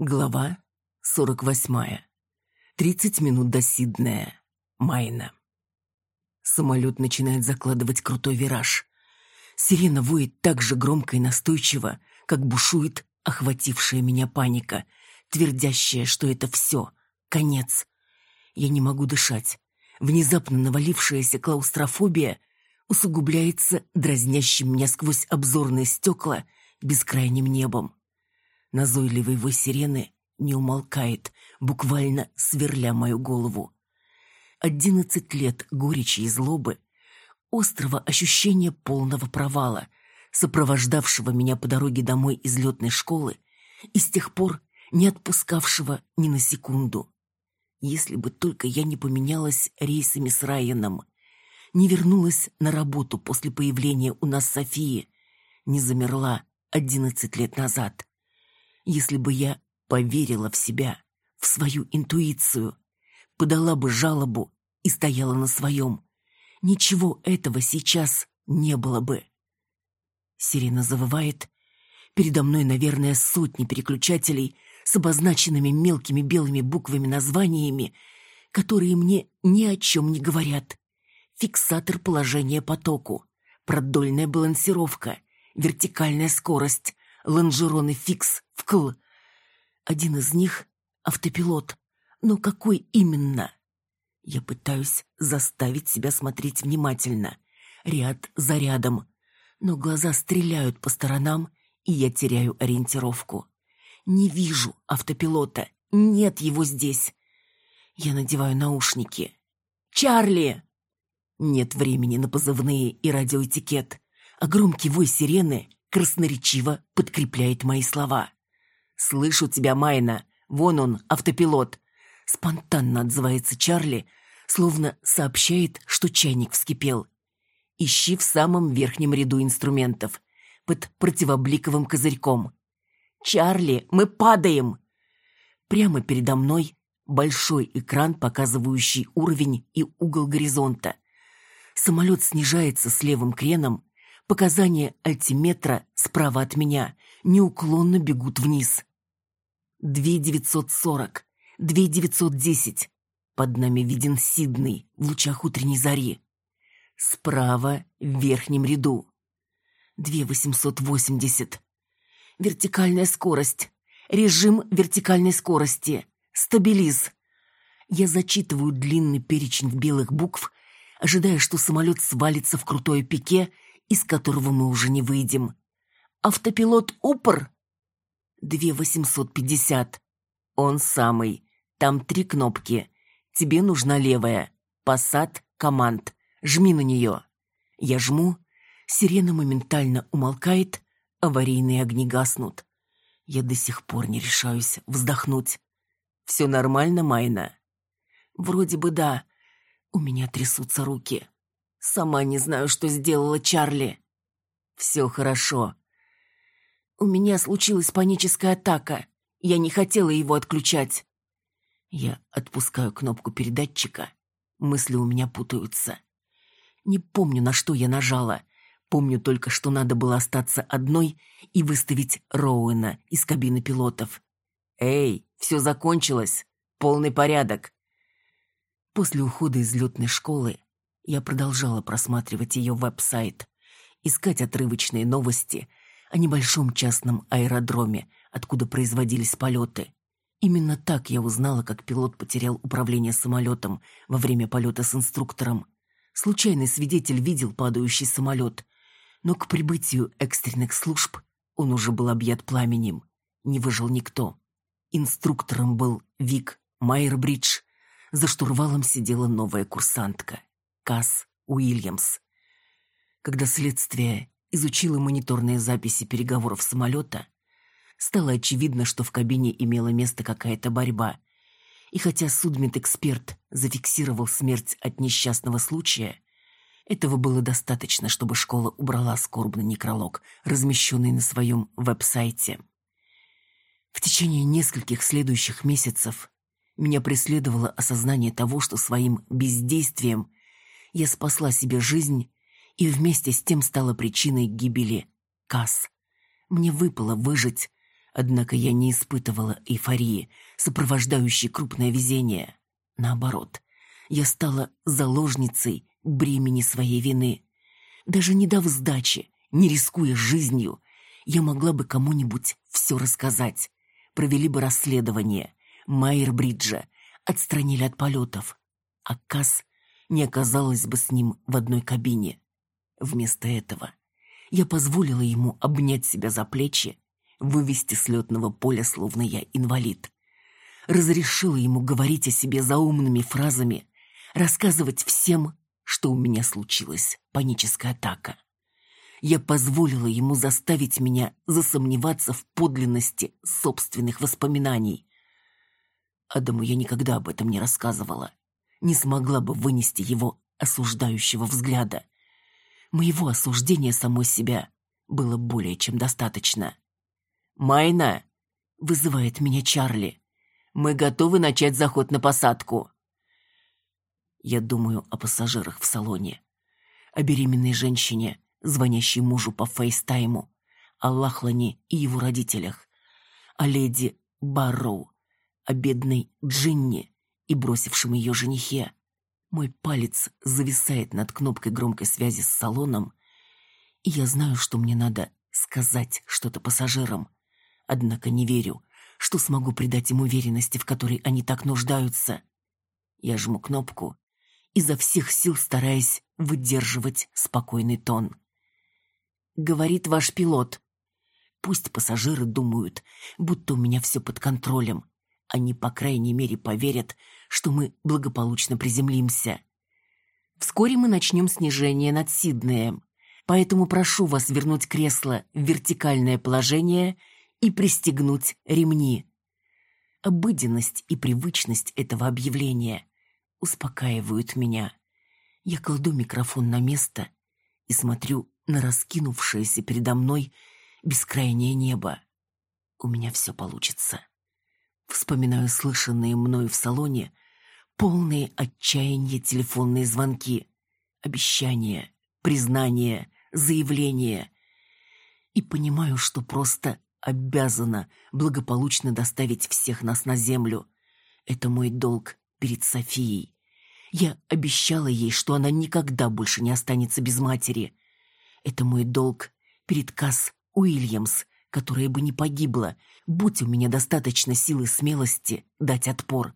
Глава 48. 30 минут до Сиднея. Майна. Самолет начинает закладывать крутой вираж. Сирена воет так же громко и настойчиво, как бушует охватившая меня паника, твердящая, что это все, конец. Я не могу дышать. Внезапно навалившаяся клаустрофобия усугубляется дразнящим меня сквозь обзорные стекла бескрайним небом. Назойливый вой сирены не умолкает, буквально сверля мою голову. Одиннадцать лет горечи и злобы, острого ощущения полного провала, сопровождавшего меня по дороге домой из летной школы и с тех пор не отпускавшего ни на секунду. Если бы только я не поменялась рейсами с Райаном, не вернулась на работу после появления у нас Софии, не замерла одиннадцать лет назад если бы я поверила в себя, в свою интуицию, подала бы жалобу и стояла на своем. Ничего этого сейчас не было бы. Сирена завывает. Передо мной, наверное, сотни переключателей с обозначенными мелкими белыми буквами названиями, которые мне ни о чем не говорят. Фиксатор положения потоку, продольная балансировка, вертикальная скорость, лонжероны фикс вкл. Один из них — автопилот. Но какой именно? Я пытаюсь заставить себя смотреть внимательно, ряд за рядом, но глаза стреляют по сторонам, и я теряю ориентировку. Не вижу автопилота, нет его здесь. Я надеваю наушники. «Чарли!» Нет времени на позывные и радиоэтикет, а громкий вой сирены красноречиво подкрепляет мои слова. «Слышу тебя, Майна. Вон он, автопилот». Спонтанно отзывается Чарли, словно сообщает, что чайник вскипел. «Ищи в самом верхнем ряду инструментов, под противобликовым козырьком». «Чарли, мы падаем!» Прямо передо мной большой экран, показывающий уровень и угол горизонта. Самолет снижается с левым креном, Показания альтиметра справа от меня неуклонно бегут вниз. Две девятьсот сорок, две девятьсот десять. Под нами виден Сидней в лучах утренней зари. Справа, в верхнем ряду. Две восемьсот восемьдесят. Вертикальная скорость. Режим вертикальной скорости. Стабилиз. Я зачитываю длинный перечень белых букв, ожидая, что самолет свалится в крутое пике – из которого мы уже не выйдем. Автопилот упор? Две восемьсот пятьдесят. Он самый. Там три кнопки. Тебе нужна левая. Посад, команд. Жми на нее. Я жму. Сирена моментально умолкает. Аварийные огни гаснут. Я до сих пор не решаюсь вздохнуть. Все нормально, Майна? Вроде бы да. У меня трясутся руки. Сама не знаю, что сделала Чарли. Все хорошо. У меня случилась паническая атака. Я не хотела его отключать. Я отпускаю кнопку передатчика. Мысли у меня путаются. Не помню, на что я нажала. Помню только, что надо было остаться одной и выставить Роуэна из кабины пилотов. «Эй, все закончилось. Полный порядок». После ухода из летной школы я продолжала просматривать ее веб-сайт, искать отрывочные новости о небольшом частном аэродроме, откуда производились полеты. Именно так я узнала, как пилот потерял управление самолетом во время полета с инструктором. Случайный свидетель видел падающий самолет, но к прибытию экстренных служб он уже был объят пламенем. Не выжил никто. Инструктором был Вик Майербридж. За штурвалом сидела новая курсантка. Касс Уильямс. Когда следствие изучило мониторные записи переговоров самолета, стало очевидно, что в кабине имела место какая-то борьба. И хотя судмедэксперт зафиксировал смерть от несчастного случая, этого было достаточно, чтобы школа убрала скорбный некролог, размещенный на своем веб-сайте. В течение нескольких следующих месяцев меня преследовало осознание того, что своим бездействием я спасла себе жизнь и вместе с тем стала причиной гибели Касс. Мне выпало выжить, Однако я не испытывала эйфории, сопровождающей крупное везение. Наоборот, я стала заложницей бремени своей вины. Даже не дав сдачи, не рискуя жизнью, я могла бы кому-нибудь все рассказать. Провели бы расследование. Майер Бриджа отстранили от полетов. А Касс не оказалась бы с ним в одной кабине. Вместо этого я позволила ему обнять себя за плечи, вывести с летного поля, словно я инвалид. Разрешила ему говорить о себе заумными фразами, рассказывать всем, что у меня случилась паническая атака. Я позволила ему заставить меня засомневаться в подлинности собственных воспоминаний. Адаму я никогда об этом не рассказывала. Не смогла бы вынести его осуждающего взгляда. Моего осуждения самой себя было более чем достаточно. «Майна!» — вызывает меня Чарли. «Мы готовы начать заход на посадку». Я думаю о пассажирах в салоне, о беременной женщине, звонящей мужу по фейстайму, о Лахлане и его родителях, о леди Барроу, о бедной Джинни и бросившем ее женихе. Мой палец зависает над кнопкой громкой связи с салоном, и я знаю, что мне надо сказать что-то пассажирам. Однако не верю, что смогу придать им уверенности, в которой они так нуждаются. Я жму кнопку, изо всех сил стараясь выдерживать спокойный тон говорит ваш пилот. Пусть пассажиры думают, будто у меня все под контролем. Они, по крайней мере, поверят, что мы благополучно приземлимся. Вскоре мы начнем снижение над Сиднеем, поэтому прошу вас вернуть кресло в вертикальное положение и пристегнуть ремни. Обыденность и привычность этого объявления успокаивают меня. Я кладу микрофон на место и смотрю на раскинувшееся передо мной бескрайнее небо. У меня все получится. Вспоминаю слышанные мною в салоне полные отчаяния телефонные звонки, обещания, признания, заявления. И понимаю, что просто обязана благополучно доставить всех нас на землю. Это мой долг перед Софией. Я обещала ей, что она никогда больше не останется без матери. Это мой долг перед Касс Уильямс, которая бы не погибла, будь у меня достаточно силы и смелости дать отпор.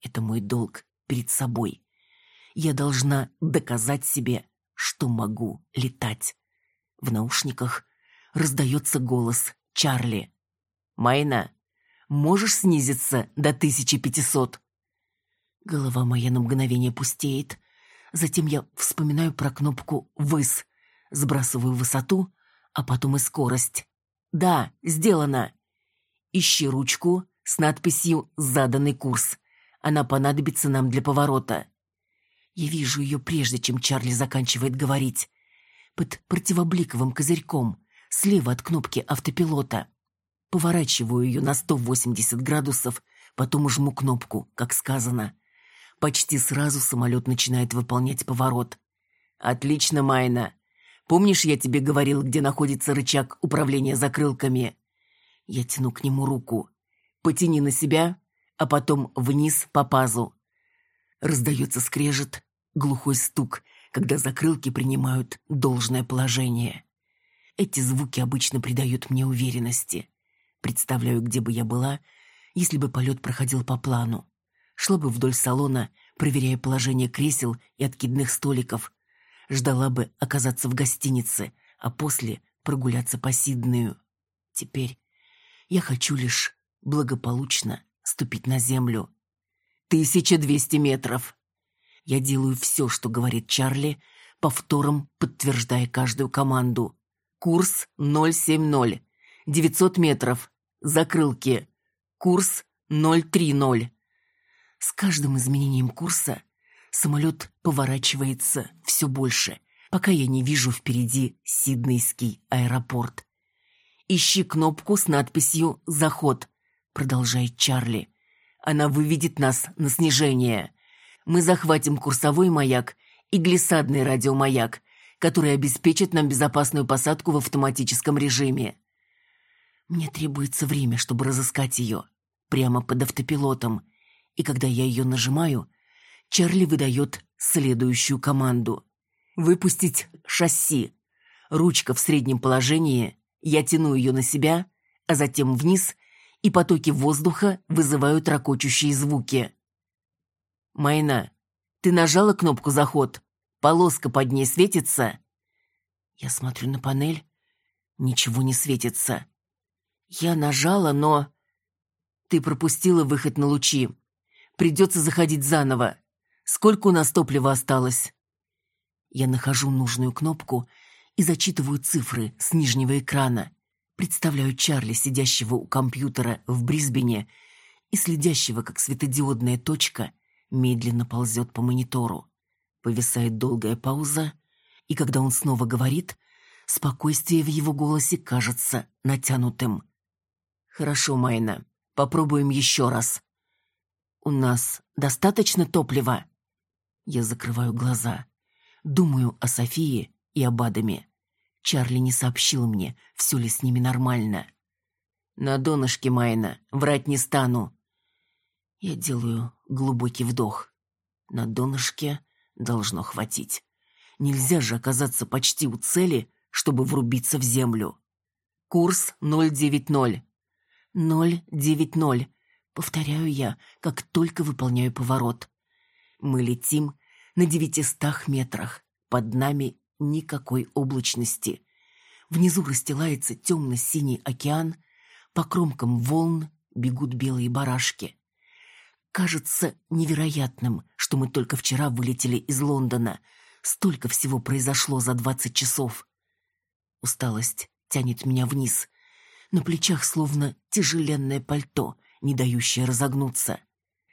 Это мой долг перед собой. Я должна доказать себе, что могу летать. В наушниках раздается голос Чарли. «Майна, можешь снизиться до 1500?» Голова моя на мгновение пустеет. Затем я вспоминаю про кнопку «Выс», Сбрасываю высоту, а потом и скорость. Да, сделано. Ищи ручку с надписью «Заданный курс». Она понадобится нам для поворота. Я вижу ее прежде, чем Чарли заканчивает говорить. Под противобликовым козырьком, слева от кнопки автопилота. Поворачиваю ее на 180 градусов, потом жму кнопку, как сказано. Почти сразу самолет начинает выполнять поворот. «Отлично, Майна. Помнишь, я тебе говорил, где находится рычаг управления закрылками? Я тяну к нему руку. Потяни на себя, а потом вниз по пазу. Раздается скрежет, глухой стук, когда закрылки принимают должное положение. Эти звуки обычно придают мне уверенности. Представляю, где бы я была, если бы полет проходил по плану. Шла бы вдоль салона, проверяя положение кресел и откидных столиков, ждала бы оказаться в гостинице, а после прогуляться по Сиднею. Теперь я хочу лишь благополучно ступить на землю. Тысяча двести метров. Я делаю все, что говорит Чарли, повтором подтверждая каждую команду. Курс 070. 900 метров. Закрылки. Курс 030. С каждым изменением курса Самолет поворачивается все больше, пока я не вижу впереди Сиднейский аэропорт. «Ищи кнопку с надписью «Заход», — продолжает Чарли. «Она выведет нас на снижение. Мы захватим курсовой маяк и глиссадный радиомаяк, который обеспечит нам безопасную посадку в автоматическом режиме». Мне требуется время, чтобы разыскать ее, прямо под автопилотом, и когда я ее нажимаю, Чарли выдает следующую команду. «Выпустить шасси». Ручка в среднем положении, я тяну ее на себя, а затем вниз, и потоки воздуха вызывают ракочущие звуки. «Майна, ты нажала кнопку «Заход»? Полоска под ней светится?» Я смотрю на панель. Ничего не светится. Я нажала, но... Ты пропустила выход на лучи. Придется заходить заново. Сколько у нас топлива осталось? Я нахожу нужную кнопку и зачитываю цифры с нижнего экрана. Представляю Чарли, сидящего у компьютера в Брисбене и следящего, как светодиодная точка медленно ползет по монитору. Повисает долгая пауза, и когда он снова говорит, спокойствие в его голосе кажется натянутым. «Хорошо, Майна, попробуем еще раз. У нас достаточно топлива?» Я закрываю глаза. Думаю о Софии и об Адаме. Чарли не сообщил мне, все ли с ними нормально. «На донышке, Майна, врать не стану». Я делаю глубокий вдох. На донышке должно хватить. Нельзя же оказаться почти у цели, чтобы врубиться в землю. Курс 090. 090. Повторяю я, как только выполняю поворот. Мы летим на девятистах метрах. Под нами никакой облачности. Внизу расстилается темно-синий океан, по кромкам волн бегут белые барашки. Кажется невероятным, что мы только вчера вылетели из Лондона. Столько всего произошло за двадцать часов. Усталость тянет меня вниз. На плечах словно тяжеленное пальто, не дающее разогнуться.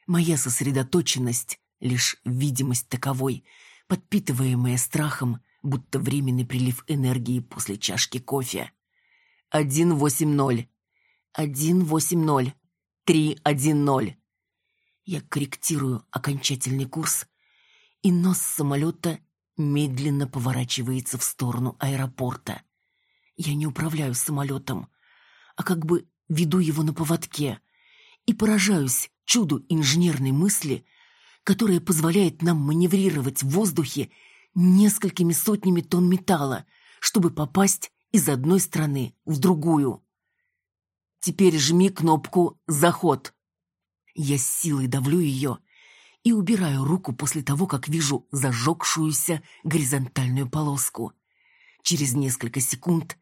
Моя сосредоточенность — лишь видимость таковой, подпитываемая страхом, будто временный прилив энергии после чашки кофе. Один восемь ноль. Один восемь ноль. Три один ноль. Я корректирую окончательный курс, и нос самолета медленно поворачивается в сторону аэропорта. Я не управляю самолетом, а как бы веду его на поводке и поражаюсь чуду инженерной мысли, которая позволяет нам маневрировать в воздухе несколькими сотнями тонн металла, чтобы попасть из одной страны в другую. Теперь жми кнопку «Заход». Я с силой давлю ее и убираю руку после того, как вижу зажегшуюся горизонтальную полоску. Через несколько секунд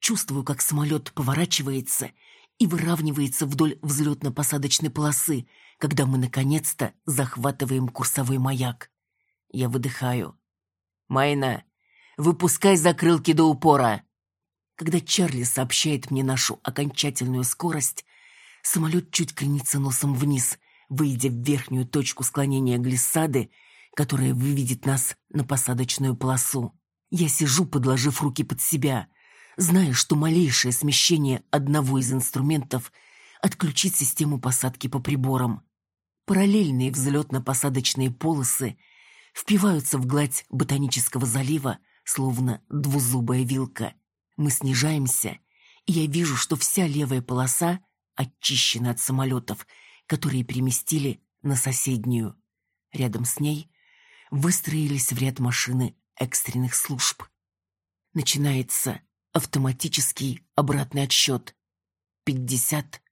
чувствую, как самолет поворачивается и выравнивается вдоль взлетно-посадочной полосы, когда мы наконец-то захватываем курсовой маяк. Я выдыхаю. «Майна, выпускай закрылки до упора!» Когда Чарли сообщает мне нашу окончательную скорость, самолет чуть кренится носом вниз, выйдя в верхнюю точку склонения глиссады, которая выведет нас на посадочную полосу. Я сижу, подложив руки под себя, зная, что малейшее смещение одного из инструментов отключит систему посадки по приборам. Параллельные взлетно-посадочные полосы — впиваются в гладь ботанического залива, словно двузубая вилка. Мы снижаемся, и я вижу, что вся левая полоса очищена от самолетов, которые переместили на соседнюю. Рядом с ней выстроились в ряд машины экстренных служб. Начинается автоматический обратный отсчет. Пятьдесят,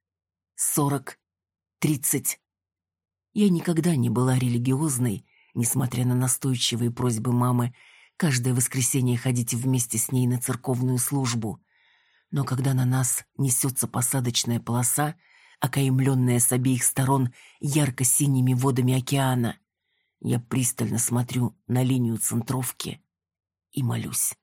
сорок, тридцать. Я никогда не была религиозной несмотря на настойчивые просьбы мамы каждое воскресенье ходить вместе с ней на церковную службу. Но когда на нас несется посадочная полоса, окаемленная с обеих сторон ярко-синими водами океана, я пристально смотрю на линию центровки и молюсь.